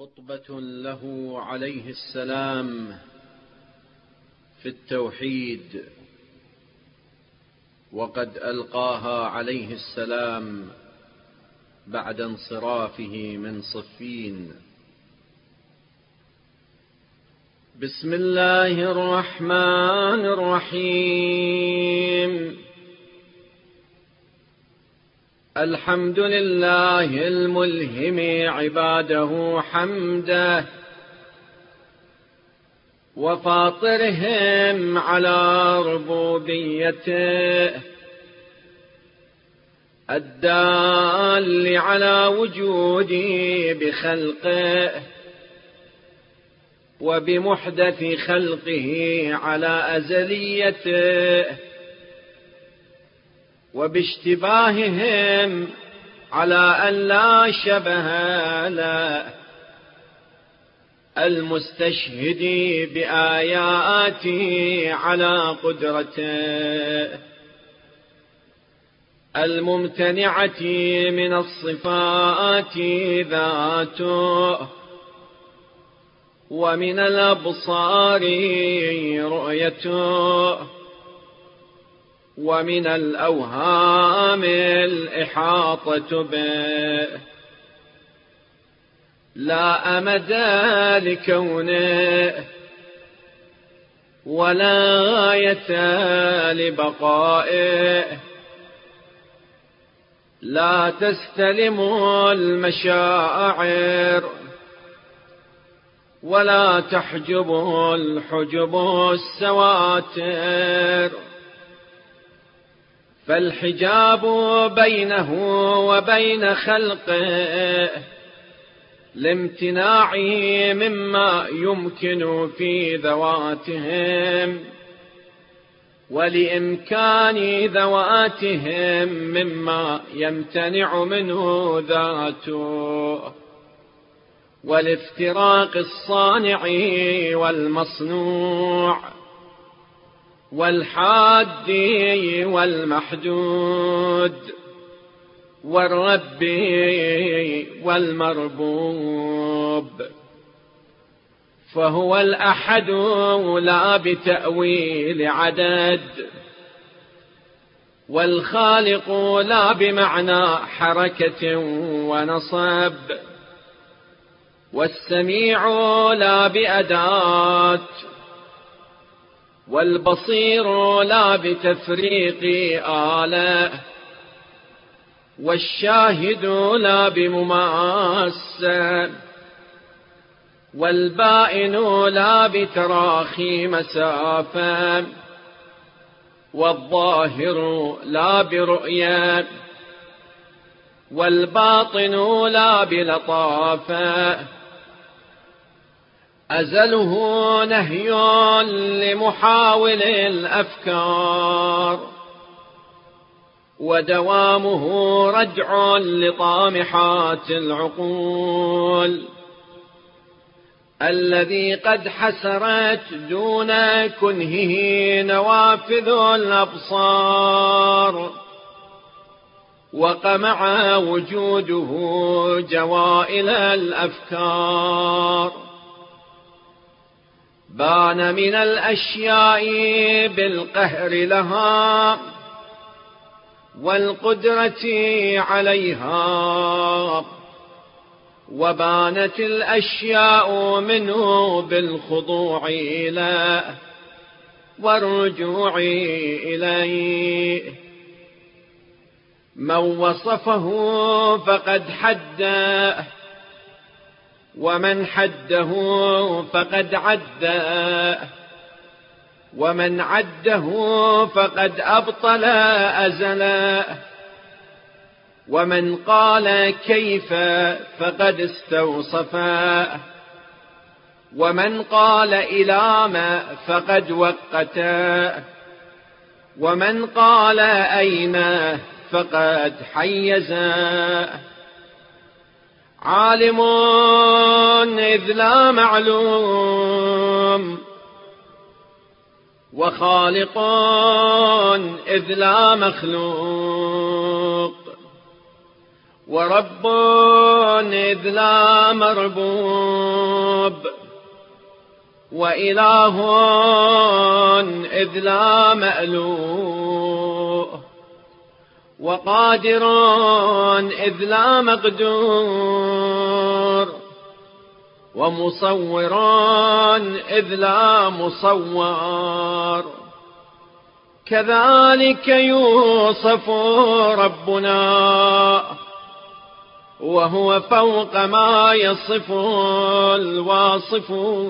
خطبة له عليه السلام في التوحيد وقد ألقاها عليه السلام بعد انصرافه من صفين. بسم الله الرحمن الرحيم. الحمد لله الملهم عباده حمده وفاطرهم على ربوبيته الدال على وجودي بخلقه وبمحدث خلقه على أزليته وباشتباههم على أن لا شبه له المستشهد بآياته على قدرته. الممتنعة من الصفات ذاته. ومن الأبصار رؤيته. ومن الأوهام الإحاطة به. لا أمد لكونه ولا غاية لبقائه. لا تستلم المشاعر ولا تحجب الحجب السواتر. فالحجاب بينه وبين خلقه لامتناعه مما يمكن في ذواتهم ولإمكان ذواتهم مما يمتنع منه ذاته والافتراق الصانع والمصنوع والحاد والمحدود والرب والمربوب فهو الأحد لا بتأويل عدد والخالق لا بمعنى حركة ونصب والسميع لا بأداة والبصير لا بتفريق آله والشاهد لا بمماسة والبائن لا بتراخي مسافة والظاهر لا برؤية والباطن لا بلطافة أزله نهي لمحاول الأفكار ودوامه رجع لطامحات العقول. الذي قد حسرت دون كنهه نوافذ الأبصار وقمع وجوده جوائل الأفكار. بان من الأشياء بالقهر لها والقدرة عليها وبانت الأشياء منه بالخضوع له والرجوع إليه. من وصفه فقد حده ومن حده فقد عده ومن عده فقد أبطل أزلا. ومن قال كيف فقد استوصفا. ومن قال إلى ما فقد وقتا. ومن قال أين فقد حيزا. عالم إذ لا معلوم. وخالق إذ لا مخلوق. ورب إذ لا مربوب. وإله إذ لا مألوه وقادر إذ لا مقدور ومصور إذ لا مصور كذلك يوصف ربنا وهو فوق ما يصف الواصفون.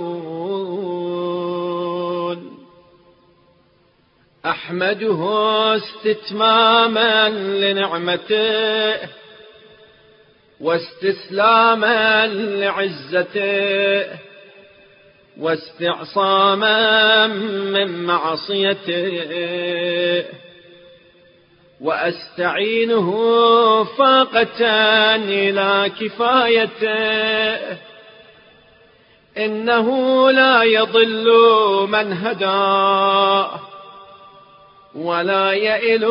أحمده استتماما لنعمته واستسلاما لعزته واستعصاما من معصيته وأستعينه فاقة إلى كفايته إنه لا يضل من هداه ولا يئل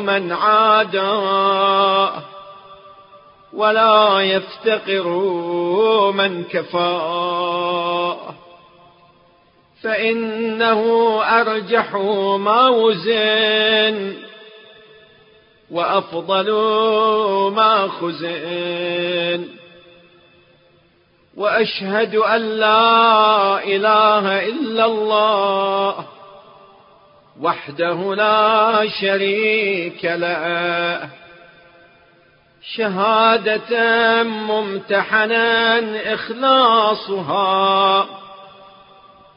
من عاداه ولا يفتقر من كفاه فإنه أرجح ما وزن وأفضل ما خزن وأشهد أن لا إله إلا الله وحده لا شريك له. شهادة ممتحنا إخلاصها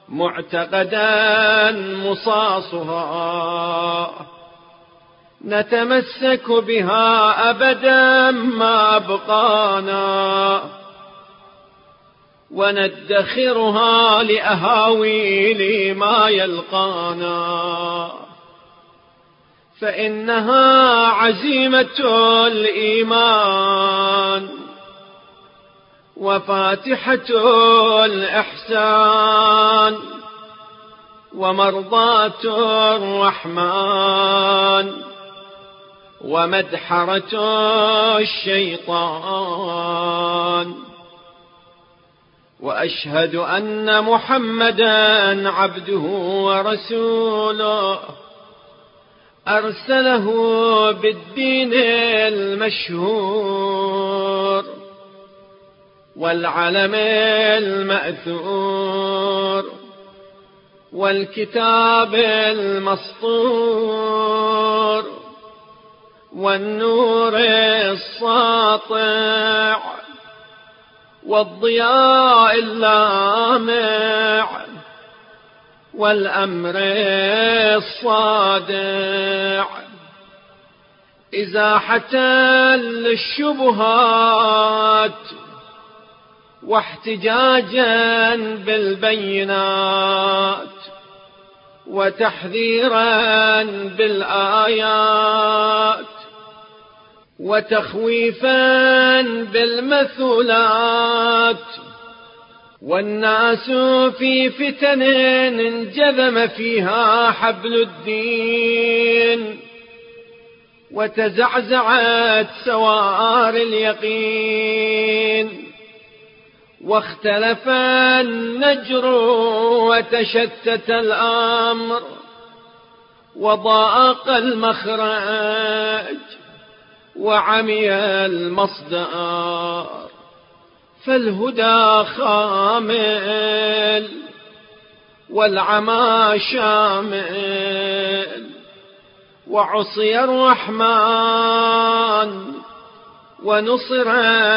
معتقدا مصاصها. نتمسك بها أبدا ما أبقانا وندخرها لأهاويل ما يلقانا. فإنها عزيمة الإيمان وفاتحة الإحسان ومرضاة الرحمن ومدحرة الشيطان وأشهد أن محمدا عبده ورسوله. أرسله بالدين المشهور والعلم المأثور والكتاب المسطور والنور الساطع. والضياء اللامع والأمر الصادع. إزاحة للشبهات واحتجاجا بالبينات وتحذيرا بالآيات. وتخويفا بالمثلات. والناس في فتن انجذم فيها حبل الدين. وتزعزعت سوار اليقين. واختلف النجر وتشتت الأمر. وضاق المخرج. وعمي المصدر فالهدى خامل والعمى شامل وعصي الرحمن ونصر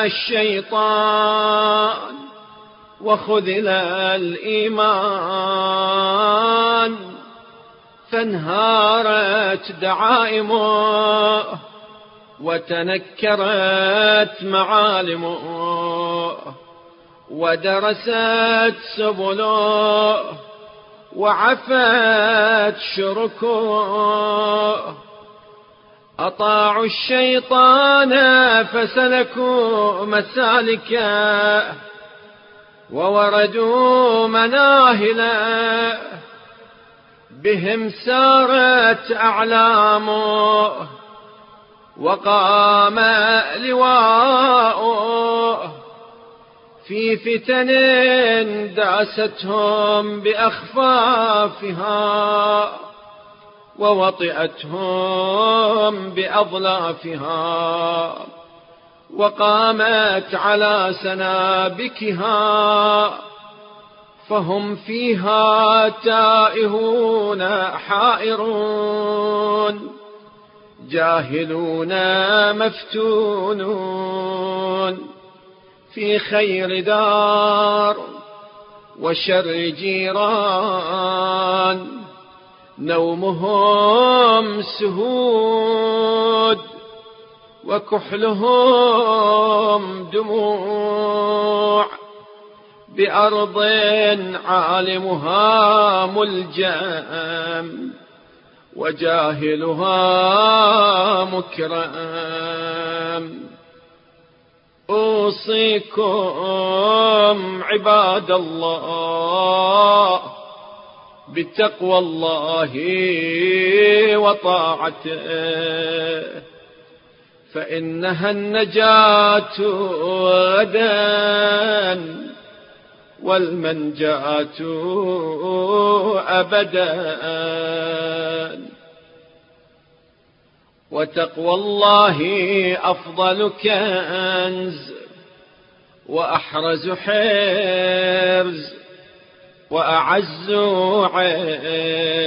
الشيطان وخذل الإيمان فانهارت دعائمه. وتنكرت معالمه ودرست سبله وعفت شركه. أطاعوا الشيطان فسلكوا مسالكا ووردوا مناهلا بهم سارت أعلامه. وقام لواؤه في فتن داستهم بأخفافها ووطئتهم بأظلافها وقامت على سنابكها فهم فيها تائهون حائرون جاهلون مفتونون في خير دار وشر جيران نومهم سهود وكحلهم دموع. بأرض عالمها ملجم وجاهلها مكرم. أوصيكم عباد الله بتقوى الله وطاعته فإنها النجاة غدا والمنجاة أبدا. وتقوى الله أفضل كنز وأحرز حرز وأعز عز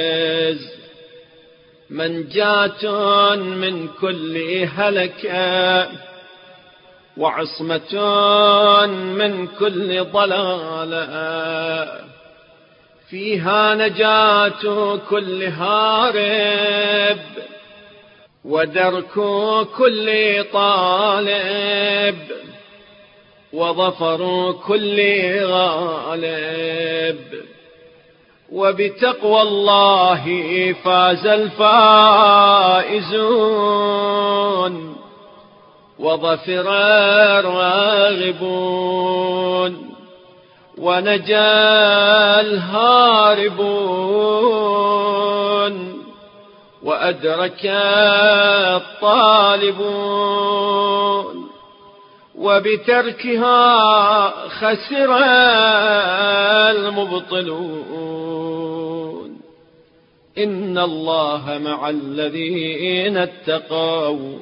منجاة من كل هلكة وعصمة من كل ضلالة فيها نجاة كل هارب ودرك كل طالب وظفر كل غالب. وبتقوى الله فاز الفائزون وظفر الراغبون ونجا الهاربون. وأدرك الطالبون وبتركها خسر المبطلون. إن الله مع الذين اتقوا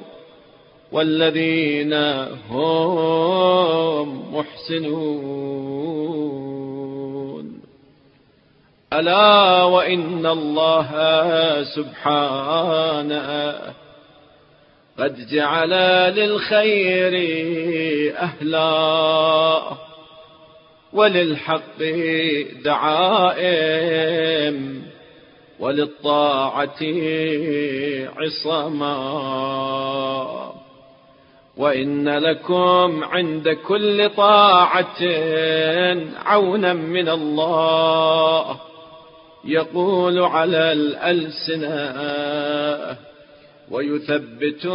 والذين هم محسنون. ألا وإن الله سبحانه قد جعل للخير أهلا وللحق دعائم وللطاعة عصما وإن لكم عند كل طاعة عونا من الله. يقول على الألسنة ويثبت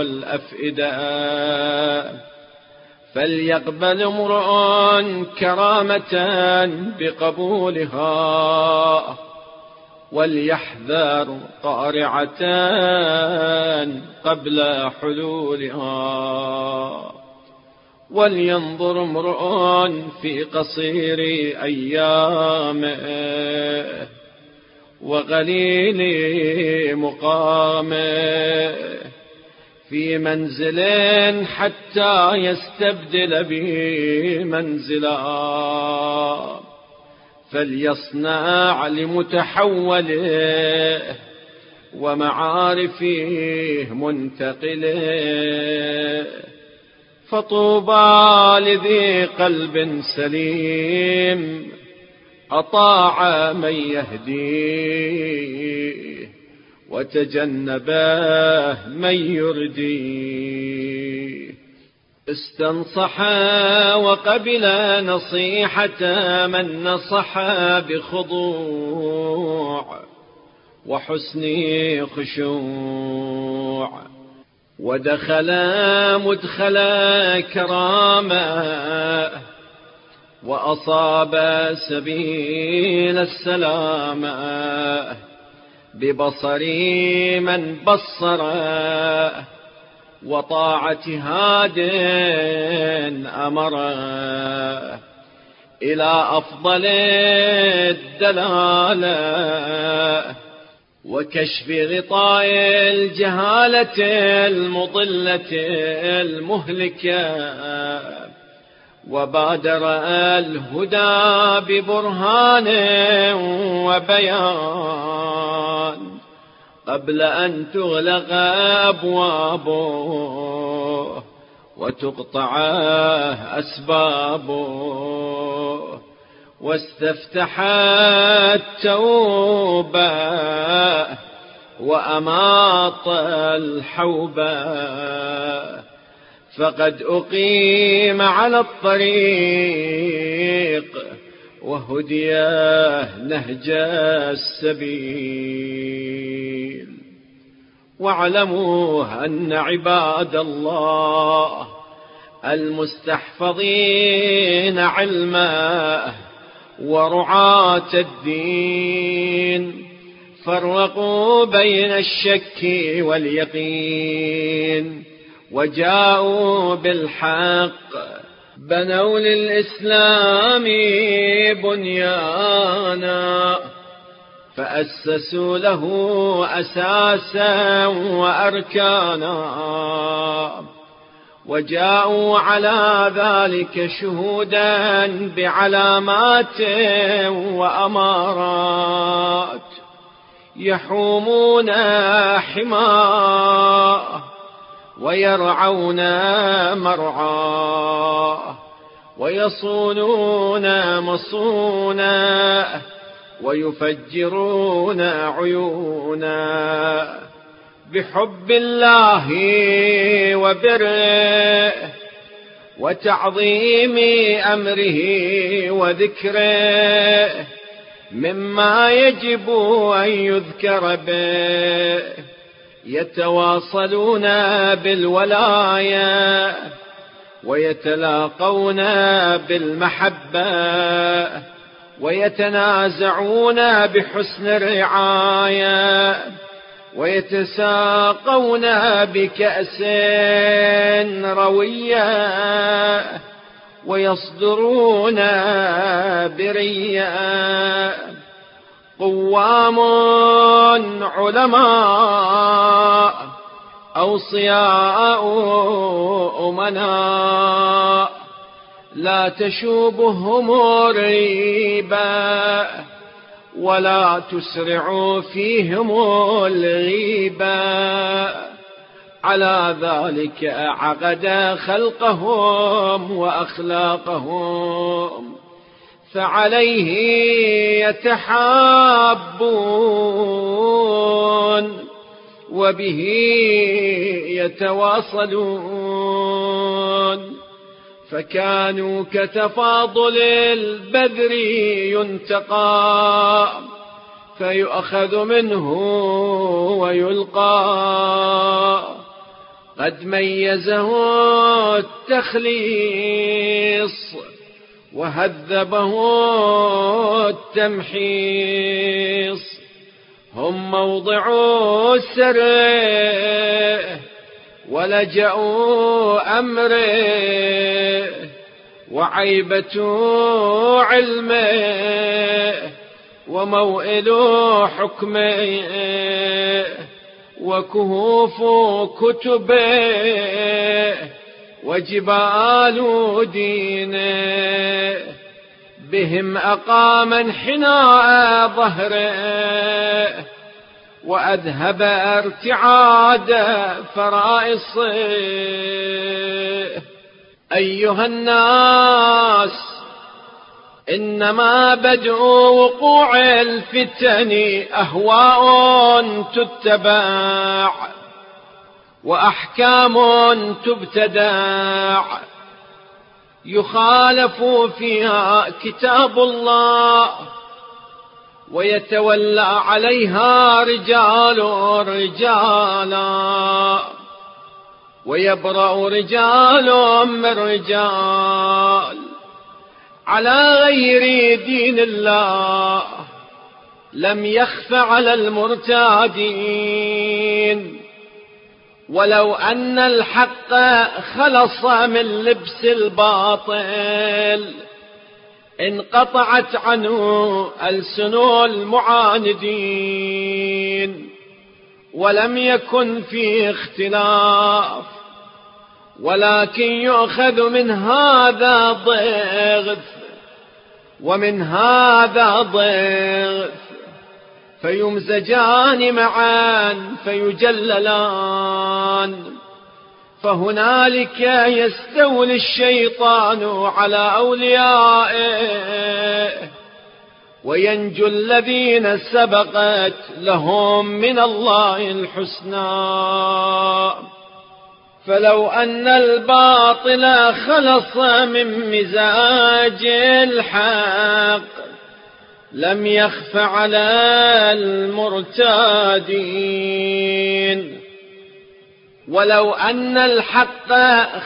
الأفئدة. فليقبل امرؤ كرامة بقبولها وليحذر قارعة قبل حلولها. ولينظر امرؤ في قصير أيامه وغليل مقامه في منزل حتى يستبدل به منزلا فليصنع لمتحوله ومعارفه منتقله فطوبى لذي قلب سليم أطاع من يهديه وتجنبه من يرديه استنصح وقبل نصيحة من نصح بخضوع وحسن خشوع. ودخل مدخل كرامة وأصاب سبيل السلامة ببصري من بصره وطاعة هاد أمره إلى أفضل الدلالة وكشف غطاء الجهالة المضلة المهلكة وبادر الهدى ببرهان وبيان قبل أن تغلق أبوابه وتقطع أسبابه. واستفتح التوبة وأماط الحوبة. فقد أقيم على الطريق وهديه نهج السبيل. واعلموا أن عباد الله المستحفظين علمه ورعاة الدين. فرقوا بين الشك واليقين. وجاءوا بالحق بنوا للإسلام بنيانا. فأسسوا له أساسا وأركانا. وجاءوا على ذلك شهودا بعلامات وأمارات يحومون حماه ويرعون مرعاه ويصونون مصونا ويفجرون عيونا بحب الله وبره وتعظيم أمره وذكره مما يجب أن يذكر به. يتواصلون بالولاية ويتلاقون بالمحبة ويتنازعون بحسن الرعاية. ويتساقون بكأس روية ويصدرون بريا. قوام علماء أوصياء أمناء. لا تشوبهم الريبة ولا تسرعوا فيهم الغيبة على ذلك عقد خلقهم وأخلاقهم فعليه يتحابون وبه يتواصلون. فكانوا كتفاضل البذر ينتقى فيؤخذ منه ويلقى. قد ميزه التخليص وهذبه التمحيص. هم موضع السر ولجأوا أمره وعيبة علمه وموئل حكمه وكهوف كتبه وجبال دينه بهم أقام انحناء ظهره وأذهب ارتعاد فرائصه أيها الناس إنما بدء وقوع الفتن أهواء تتبع وأحكام تبتدع. يخالف فيها كتاب الله ويتولى عليها رجال رجالا. ويبرأ رجال من رجال على غير دين الله لم يخف على المرتادين. ولو أن الحق خلص من لبس الباطل. انقطعت عنه ألسن المعاندين ولم يكن فيه اختلاف ولكن يؤخذ من هذا ضغث ومن هذا ضغث فيمزجان معا فيجللان. فهنالك يستولي الشيطان على أوليائه. وينجو الذين سبقت لهم من الله الحسنى. فلو أن الباطل خلص من مزاج الحق لم يخف على المرتادين ولو أن الحق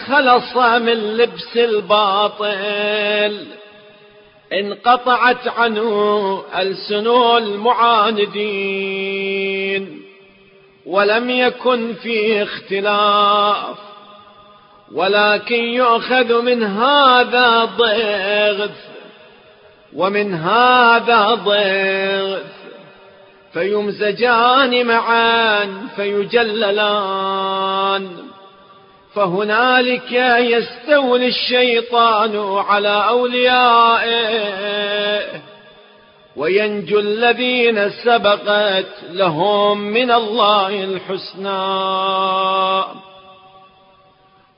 خلص من لبس الباطل انقطعت عنه ألسن المعاندين ولم يكن فيه اختلاف ولكن يؤخذ من هذا ضغث ومن هذا ضغث فيمزجان معا فيجللان. فهنالك يستولي الشيطان على أوليائه. وينجو الذين سبقت لهم من الله الحسنى.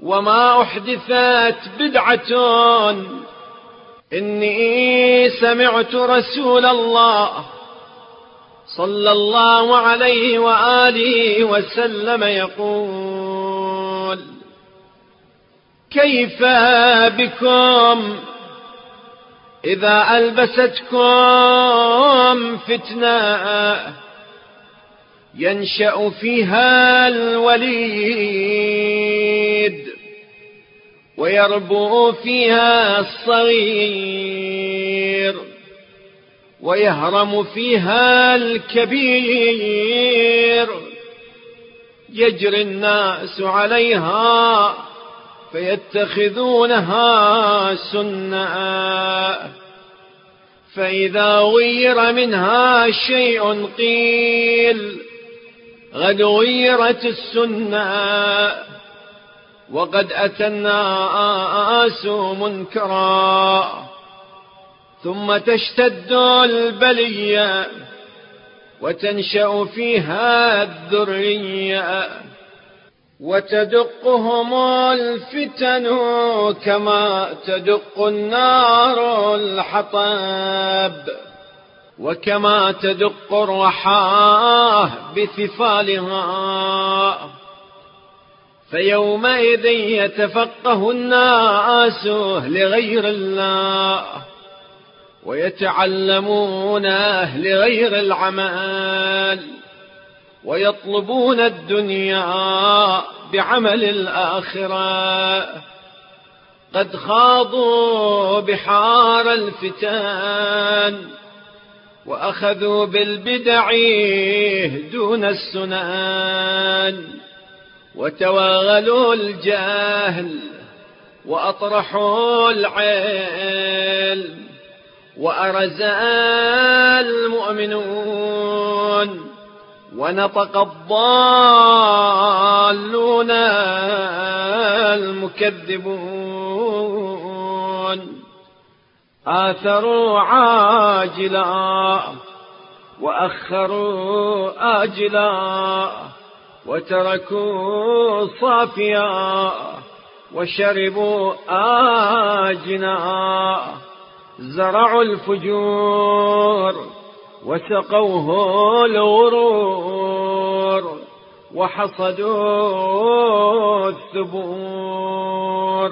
وما أحدثت بدعة. إني سمعت رسول الله صلى الله عليه وآله وسلم يقول كيف بكم؟ إذا ألبستكم فتنة ينشأ فيها الوليد ويربو فيها الصغير ويهرم فيها الكبير. يجري الناس عليها فيتخذونها سنة فإذا غير منها شيء قيل غد غيرت السنة وقد أتى الناس منكرا. ثم تشتد البلية وتنشأ فيها الذرية. وتدقهم الفتن كما تدق النار الحطب وكما تدق الرحاه بثفالها. فيومئذ يتفقه الناس لغير الله ويتعلمون لغير العمل. ويطلبون الدنيا بعمل الآخرة. قد خاضوا بحار الفتان وأخذوا بالبدع دون السنان وتوغلوا الجهل وأطرحوا العلم وأرز المؤمنون. ونطق الضالون المكذبون. آثروا عاجلا وأخروا آجلا وتركوا صافيا وشربوا آجنا. زرعوا الفجور وسقوه الغرور وحصدوا الثبور.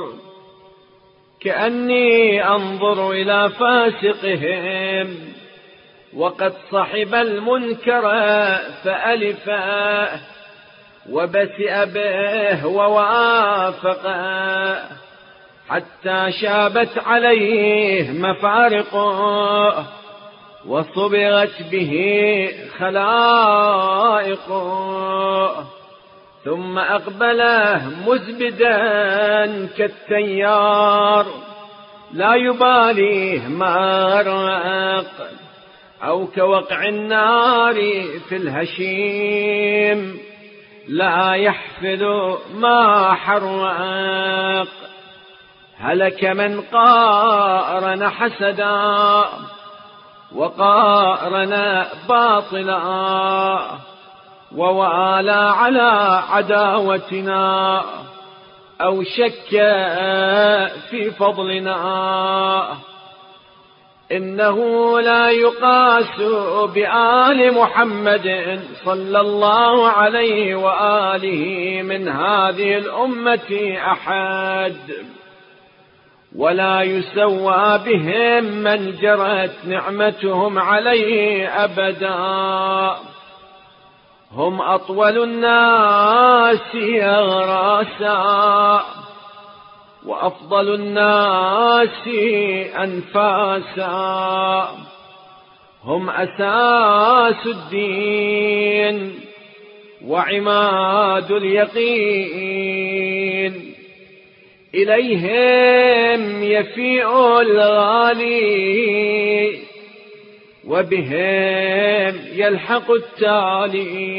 كأني أنظر إلى فاسقهم وقد صحب المنكر فألفاه وبسئ به ووافقه. حتى شابت عليه مفارقه وصبغت به خلائق. ثم أقبله مزبدا كالتيار لا يباليه ما رق أو كوقع النار في الهشيم لا يحفظ ما حرق. هلك من قارن حسدا وقارن باطلا ووالى على عداوتنا أو شك في فضلنا. إنه لا يقاس بآل محمد صلى الله عليه وآله من هذه الأمة أحد. ولا يسوى بهم من جرت نعمتهم عليه أبدا. هم أطول الناس راسا وأفضل الناس أنفاسا. هم أساس الدين وعماد اليقين. إليهم يفيء الغالي وبهم يلحق التالي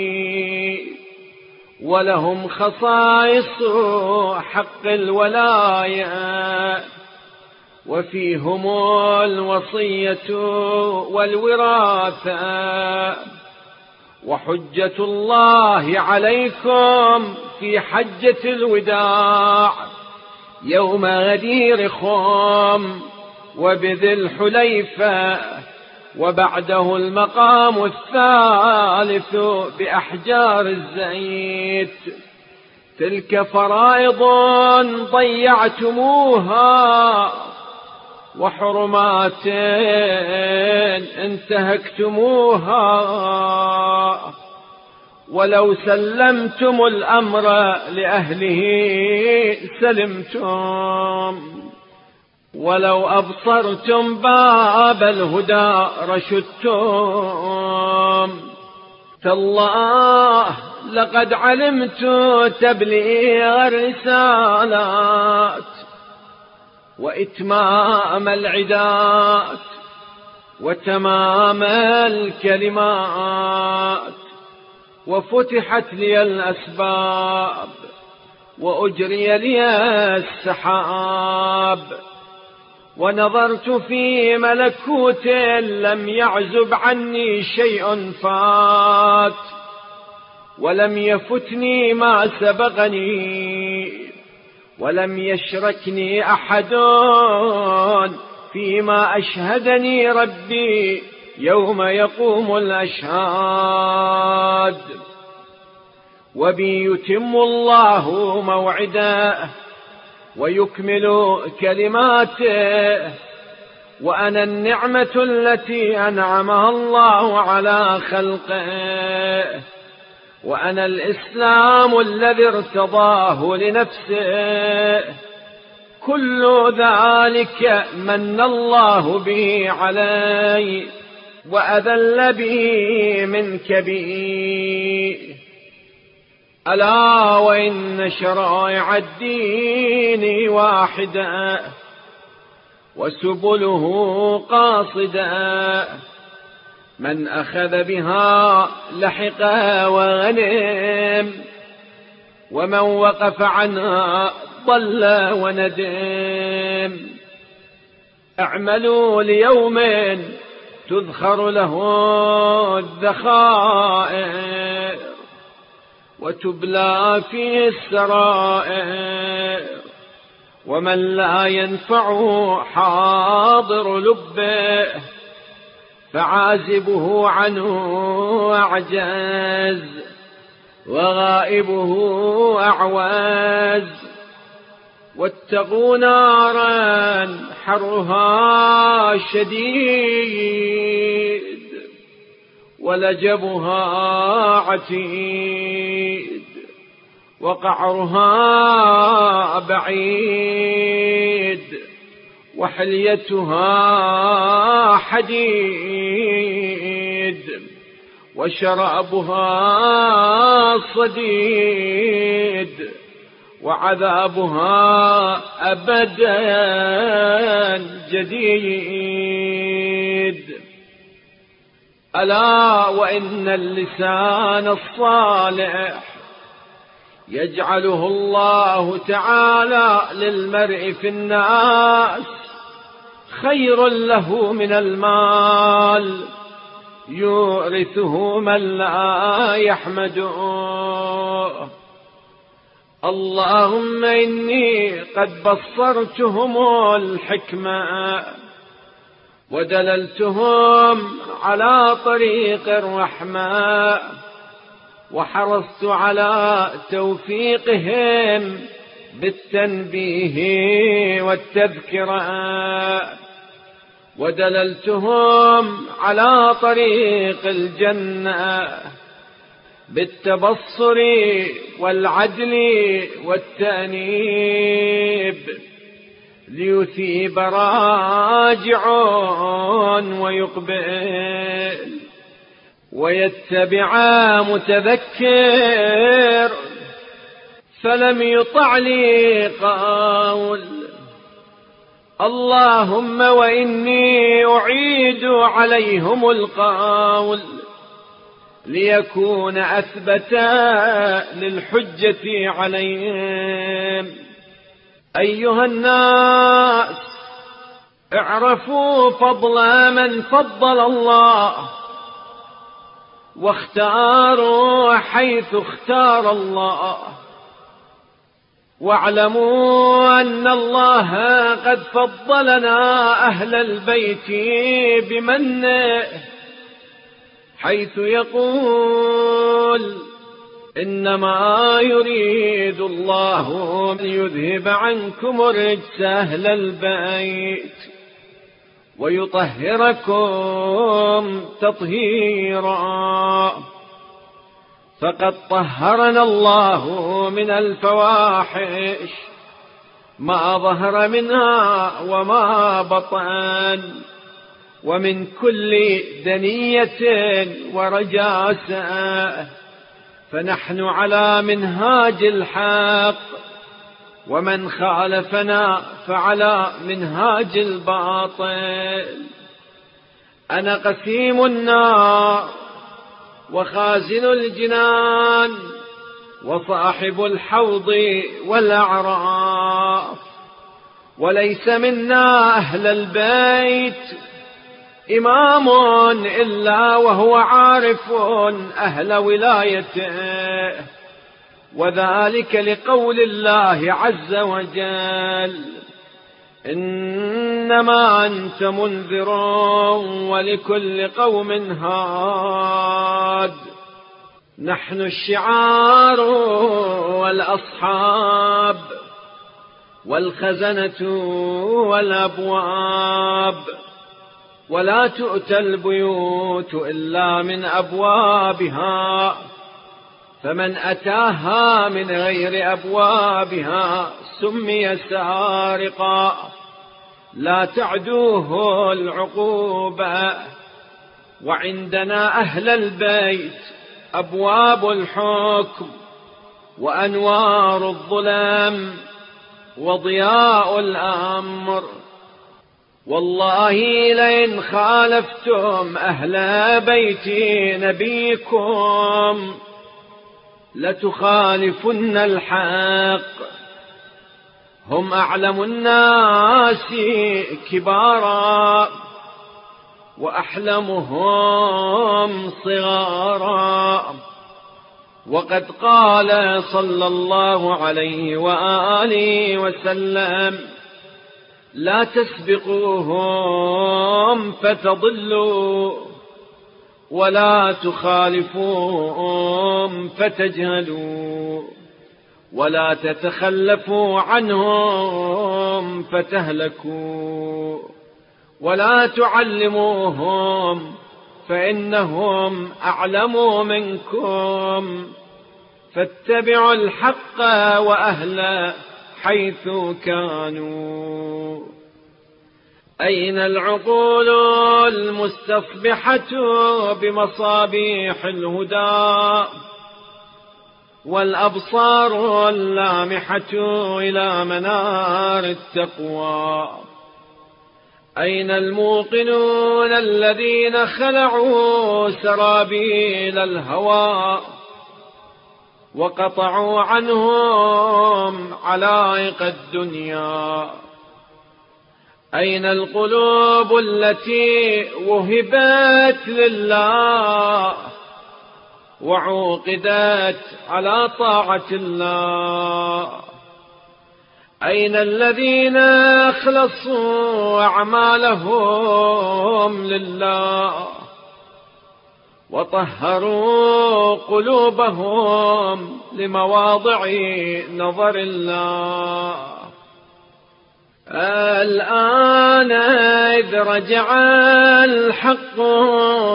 ولهم خصائص حق الولاية وفيهم الوصية والوراثة وحجة الله عليكم في حجة الوداع يوم غدير خم وبذي الحليفة وبعده المقام الثالث بأحجار الزيت. تلك فرائض ضيعتموها وحرمات انتهكتموها. ولو سلمتم الأمر لأهله سلمتم. ولو أبصرتم باب الهدى رشدتم. تالله لقد علمت تبليغ الرسالات وإتمام العدات وتمام الكلمات. وفتحت لي الأسباب وأجري لي السحاب ونظرت في ملكوت لم يعزب عني شيء فات ولم يفتني ما سبقني ولم يشركني أحد فيما أشهدني ربي يوم يقوم الأشهاد وبي يتم الله موعده ويكمل كلماته وأنا النعمة التي أنعمها الله على خلقه وأنا الإسلام الذي ارتضاه لنفسه كل ذلك من الله به علي وأذل به من كبير. ألا وإن شرائع الدين واحدة وسبله قاصدة. من أخذ بها لحق وغنم ومن وقف عنها ضل وندم. اعملوا ليوم تذخر له الذخائر وتبلى فيه السرائر ومن لا ينفعه حاضر لبه فعازبه عنه أعجز وغائبه أعوز واتقوا نارا حرها شديد ولجبها عتيد وقعرها بعيد وحليتها حديد وشرابها صديد وعذابها أبدا جديد. ألا وإن اللسان الصالح يجعله الله تعالى للمرء في الناس خير له من المال يورثه من لا يحمده. اللهم إني قد بصرتهم الحكمة ودللتهم على طريق الرحمة وحرصت على توفيقهم بالتنبيه والتذكرة ودللتهم على طريق الجنة بالتبصر والعدل والتأنيب ليثيب راجع ويقبل ويتبع متذكر فلم يطع لي قول. اللهم وإني أعيد عليهم القول. ليكون أثبتا للحجة عليهم. أيها الناس اعرفوا فضل من فضل الله واختاروا حيث اختار الله. واعلموا أن الله قد فضلنا أهل البيت بمنه. حيث يقول إنما يريد الله أن يذهب عنكم الرجس أهل البيت ويطهركم تطهيرا فقد طهرنا الله من الفواحش ما ظهر منها وما بطن ومن كل دنية ورجاسة فنحن على منهاج الحق ومن خالفنا فعلى منهاج الباطل. أنا قسيم النار وخازن الجنان وصاحب الحوض والأعراف. وليس منا أهل البيت إمام إلا وهو عارف أهل ولايته وذلك لقول الله عز وجل إنما أنت منذر ولكل قوم هاد. نحن الشعار والأصحاب والخزنة والأبواب. ولا تؤتى البيوت إلا من أبوابها فمن أتاها من غير أبوابها سمي سارقا. لا تعدوه العقوبة. وعندنا أهل البيت أبواب الحكم وأنوار الظلام وضياء الأمر. والله لئن خالفتم أهل بيت نبيكم لتخالفن الحق. هم أعلم الناس كبارا وأحلمهم صغارا. وقد قال صلى الله عليه وآله وسلم لا تسبقوهم فتضلوا ولا تخالفوهم فتجهلوا ولا تتخلفوا عنهم فتهلكوا ولا تعلموهم فإنهم أعلموا منكم فاتبعوا الحق وأهله حيث كانوا أين العقول المستصبحة بمصابيح الهدى والأبصار اللامحة إلى منار التقوى؟ أين الموقنون الذين خلعوا سرابيل الهوى وقطعوا عنهم علائق الدنيا؟ أين القلوب التي وهبت لله وعوقدت على طاعة الله؟ أين الذين أخلصوا أعمالهم لله وطهروا قلوبهم لمواضع نظر الله؟ الآن إذ رجع الحق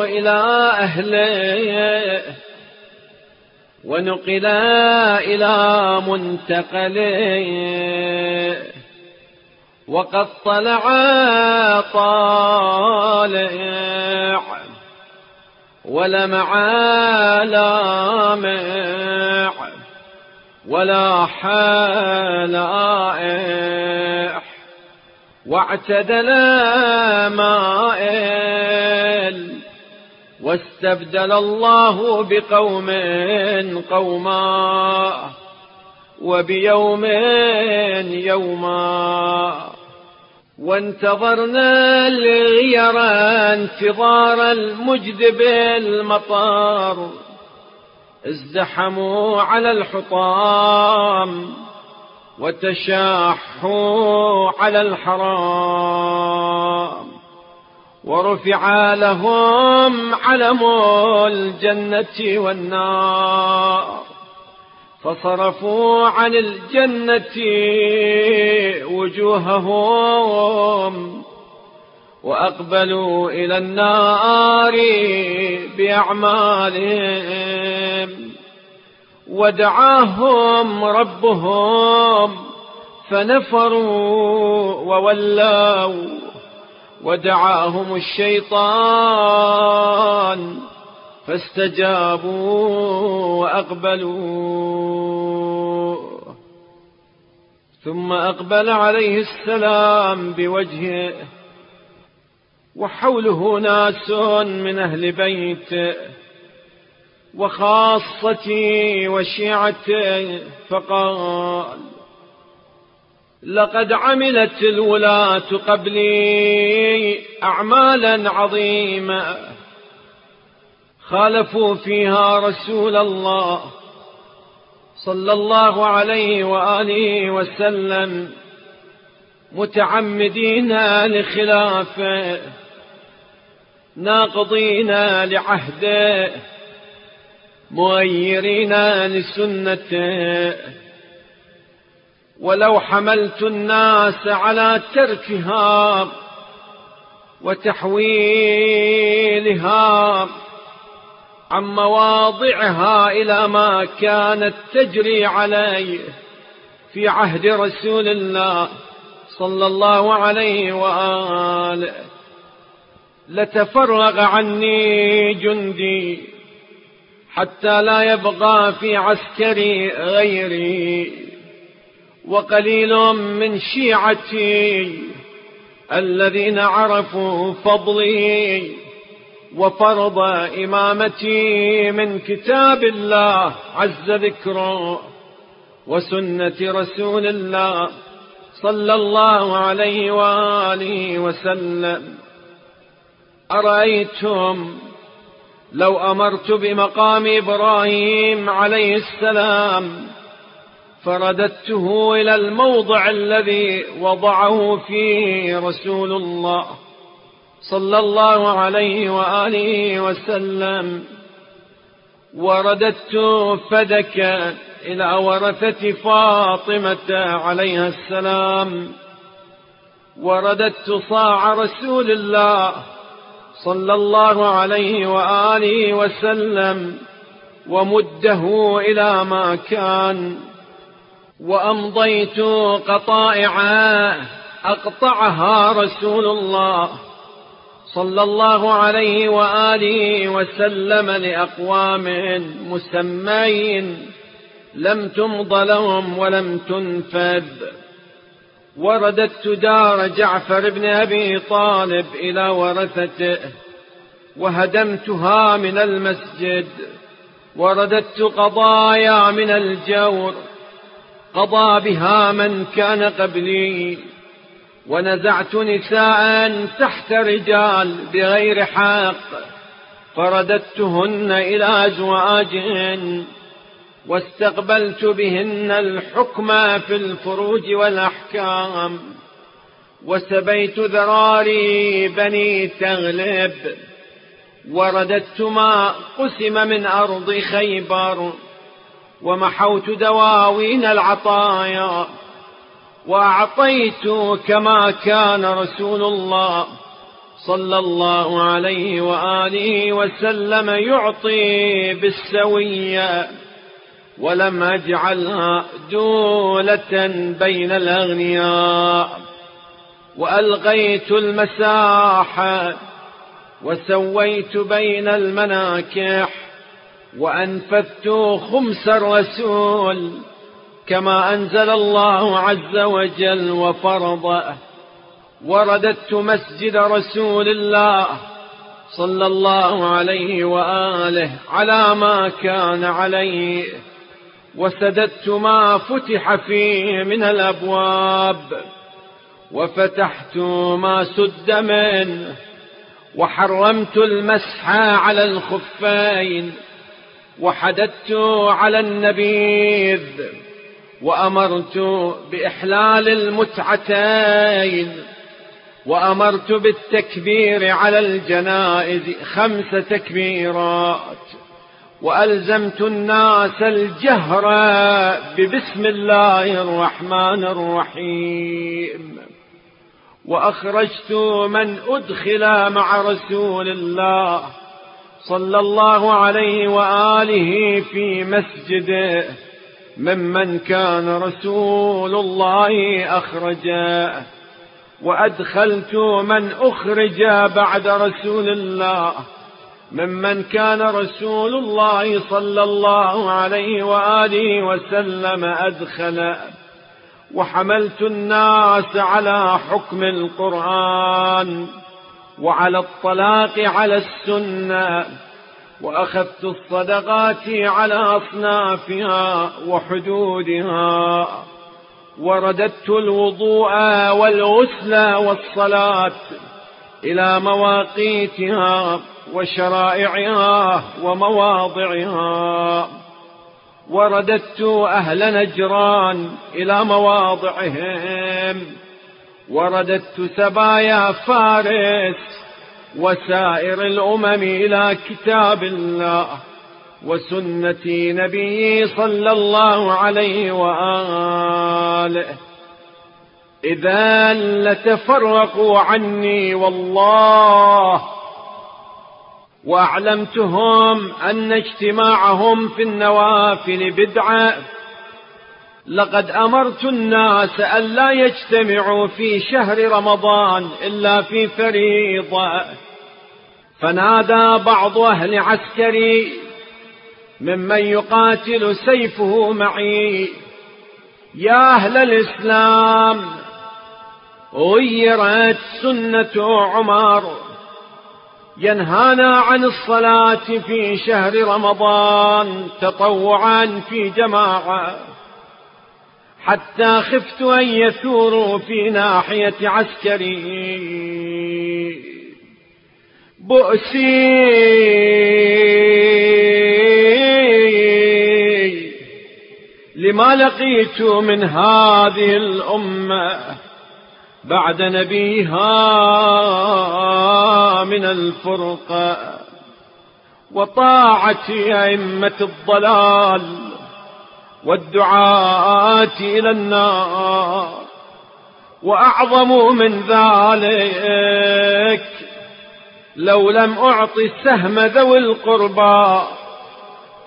إلى أهله ونقل إلى منتقله وقد طلع طالع ولمع لامع ولا حلائح واعتدل مائل واستبدل الله بقوم قوما وبيوم يوما وانتظرنا الغير انتظار المجدب المطار ازدحموا على الحطام وتشاحوا على الحرام ورفع لهم علم الجنة والنار فصرفوا عن الجنة وجوههم وأقبلوا إلى النار بأعمالهم. ودعاهم ربهم فنفروا وولوا ودعاهم الشيطان فاستجابوا وأقبلوا. ثم أقبل عليه السلام بوجهه. وحوله ناس من أهل بيته. وخاصتي وشيعتي فقال لقد عملت الولاة قبلي أعمالا عظيمة خالفوا فيها رسول الله صلى الله عليه وآله وسلم متعمدين لخلافه ناقضين لعهده. مغيرين لسنته ولو حملت الناس على تركها وتحويلها عن مواضعها إلى ما كانت تجري عليه في عهد رسول الله صلى الله عليه وآله. لتفرغ عني جندي. حتى لا يبقى في عسكري غيري. وقليل من شيعتي الذين عرفوا فضلي وفرض إمامتي من كتاب الله عز ذكره وسنة رسول الله صلى الله عليه وآله وسلم. أرأيتم لو أمرت بمقام إبراهيم عليه السلام فرددته إلى الموضع الذي وضعه فيه رسول الله صلى الله عليه وآله وسلم ورددت فدك إلى ورثة فاطمة عليها السلام ورددت صاع رسول الله صلى الله عليه وآله وسلم ومده إلى ما كان وأمضيت قطائع أقطعها رسول الله صلى الله عليه وآله وسلم لأقوام مسمين لم تمض لهم ولم تنفذ ورددت دار جعفر بن أبي طالب إلى ورثته وهدمتها من المسجد ورددت قضايا من الجور قضى بها من كان قبلي ونزعت نساء تحت رجال بغير حق فرددتهن إلى أزواجهن واستقبلت بهن الحكم في الفروج والأحكام وسبيت ذراري بني تغلب ورددت ما قسم من أرض خيبر ومحوت دواوين العطايا وأعطيت كما كان رسول الله صلى الله عليه وآله وسلم يعطي بالسوية. ولم أجعلها دولة بين الأغنياء. وألغيت المساحة وسويت بين المناكح وأنفذت خمس الرسول كما أنزل الله عز وجل وفرضه. ورددت مسجد رسول الله صلى الله عليه وآله على ما كان عليه. وسددت ما فتح فيه من الأبواب وفتحت ما سد منه وحرمت المسح على الخفين وحددت على النبيذ وأمرت بإحلال المتعتين وأمرت بالتكبير على الجنائز خمس تكبيرات. وألزمت الناس الجهر ببسم الله الرحمن الرحيم. وأخرجت من أدخل مع رسول الله صلى الله عليه وآله في مسجده ممن كان رسول الله أخرجه وأدخلت من أخرج بعد رسول الله ممن كان رسول الله صلى الله عليه وآله وسلم أدخل. وحملت الناس على حكم القرآن وعلى الطلاق على السنة وأخذت الصدقات على أصنافها وحدودها. ورددت الوضوء والغسل والصلاة إلى مواقيتها. وشرائعها ومواضعها. ورددت أهل نجران إلى مواضعهم. ورددت سبايا فارس وسائر الأمم إلى كتاب الله. وسنة نبي صلى الله عليه وآله. إذا لتفرقوا عني والله وأعلمتهم أن اجتماعهم في النوافل بدعة. لقد أمرت الناس أن لا يجتمعوا في شهر رمضان إلا في فريضة. فنادى بعض أهل عسكري ممن يقاتل سيفه معي. يا أهل الإسلام غيرت سنة عمر. ينهانا عن الصلاة في شهر رمضان تطوعا في جماعة. حتى خفت أن يثوروا في ناحية عسكري. بؤسي. لما لقيت من هذه الأمة بعد نبيها من الفرقة. وطاعة أئمة الضلال والدعاة إلى النار. وأعظم من ذلك لو لم أعطي السهم ذوي القربى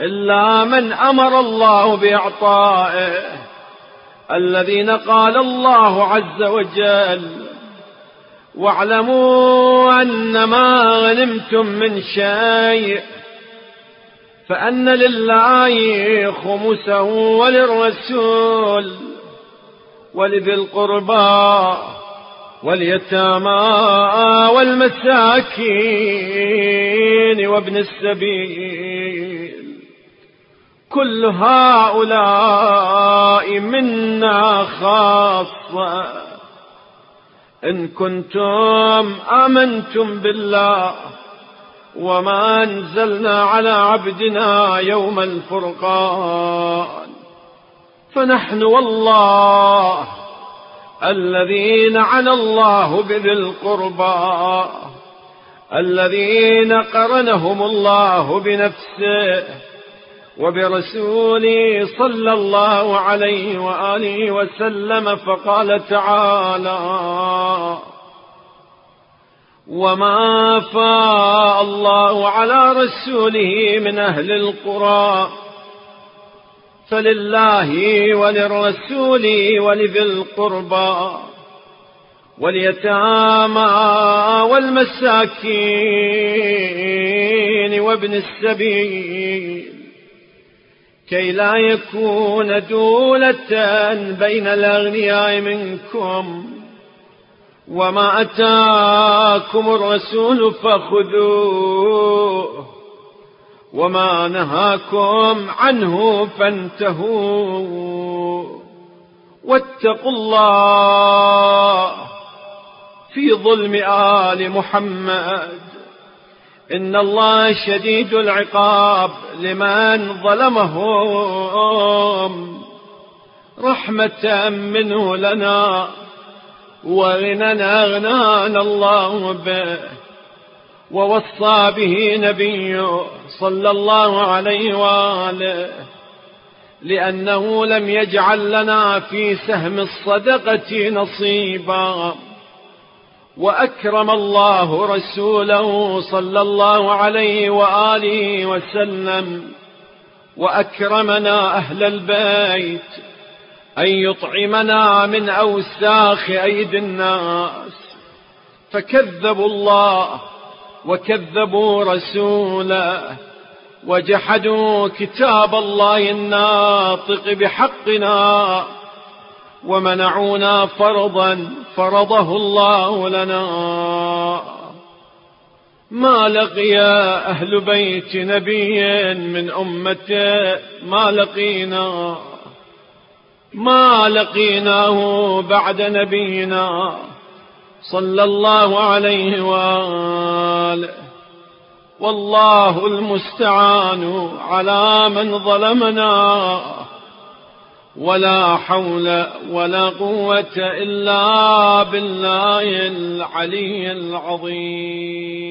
إلا من أمر الله بإعطائه. الذين قال الله عز وجل واعلموا أن ما غنمتم من شيء فأن لله خمسه وللرسول ولذي القربى واليتامى والمساكين وابن السبيل كل هؤلاء منا خاصة. إن كنتم آمنتم بالله وما أنزلنا على عبدنا يوم الفرقان. فنحن والله الذين عنى الله بذي القربى الذين قرنهم الله بنفسه وبرسوله صلى الله عليه وآله وسلم فقال تعالى وما فاء الله على رسوله من أهل القرى فلله وللرسول ولذي القربى واليتامى والمساكين وابن السبيل. كي لا يكون دولة بين الأغنياء منكم. وما أتاكم الرسول فخذوه. وما نهاكم عنه فانتهوا. واتقوا الله في ظلم آل محمد. إن الله شديد العقاب لمن ظلمهم. رحمة منه لنا وغنى أغنانا الله به. ووصى به نبيه صلى الله عليه وآله لأنه لم يجعل لنا في سهم الصدقة نصيبا. وأكرم الله رسوله صلى الله عليه وآله وسلم وأكرمنا أهل البيت أن يطعمنا من أوساخ أيدي الناس فكذبوا الله وكذبوا رسوله وجحدوا كتاب الله الناطق بحقنا ومنعونا فرضا فرضه الله لنا. ما لقي أهل بيت نبي من أمته ما لقينا. ما لقيناه بعد نبينا صلى الله عليه وآله. والله المستعان على من ظلمنا. ولا حول ولا قوة إلا بالله العلي العظيم.